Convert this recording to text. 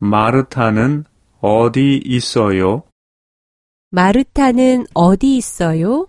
마르타는 어디 있어요? 마르타는 어디 있어요?